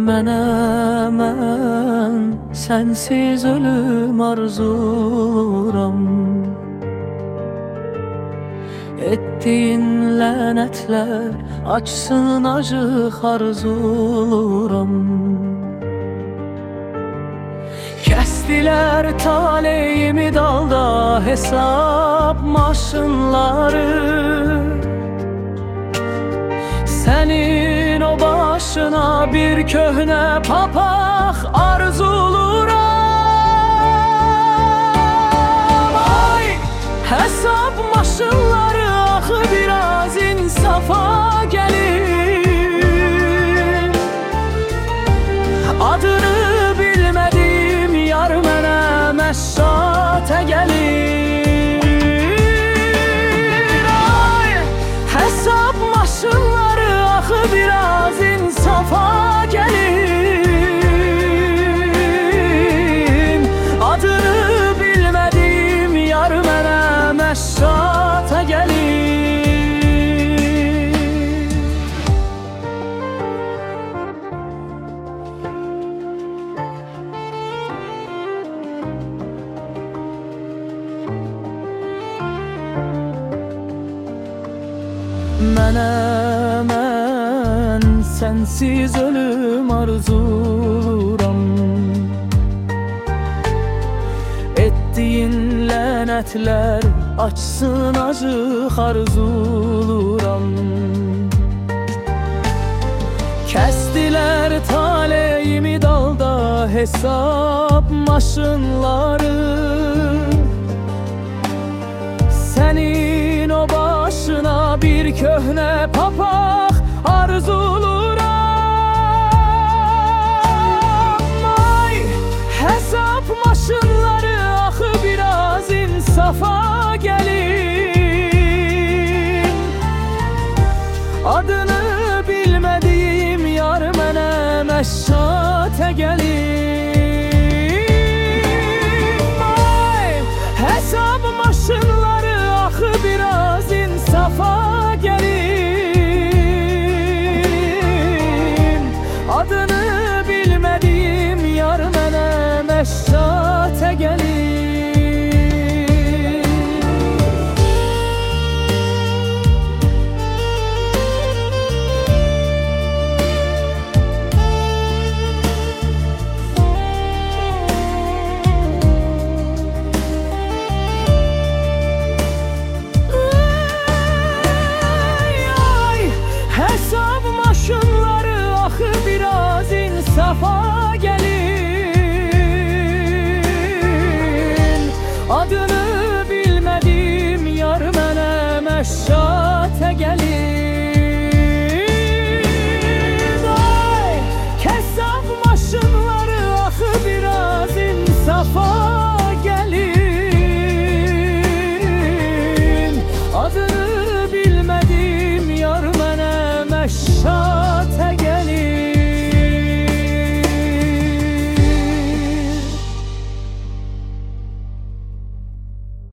Mənə mən sensiz ölüm arzuram. Ettiğin lənətlər açsın acı arzuram Kestiler taleyimi dalda hesap maşınları Senin o başına bir köhne papaq arzuluram Ay hesap maşınları axı biraz insafa gelin Adını Mənə mən sensiz ölüm arzuram. Ettiğin lənətlər açsın acı arzuluram Kestiler taleyimi dalda hesap maşınları köhne papaq gelin. Adını bilmedim yar menem eşşate gelin.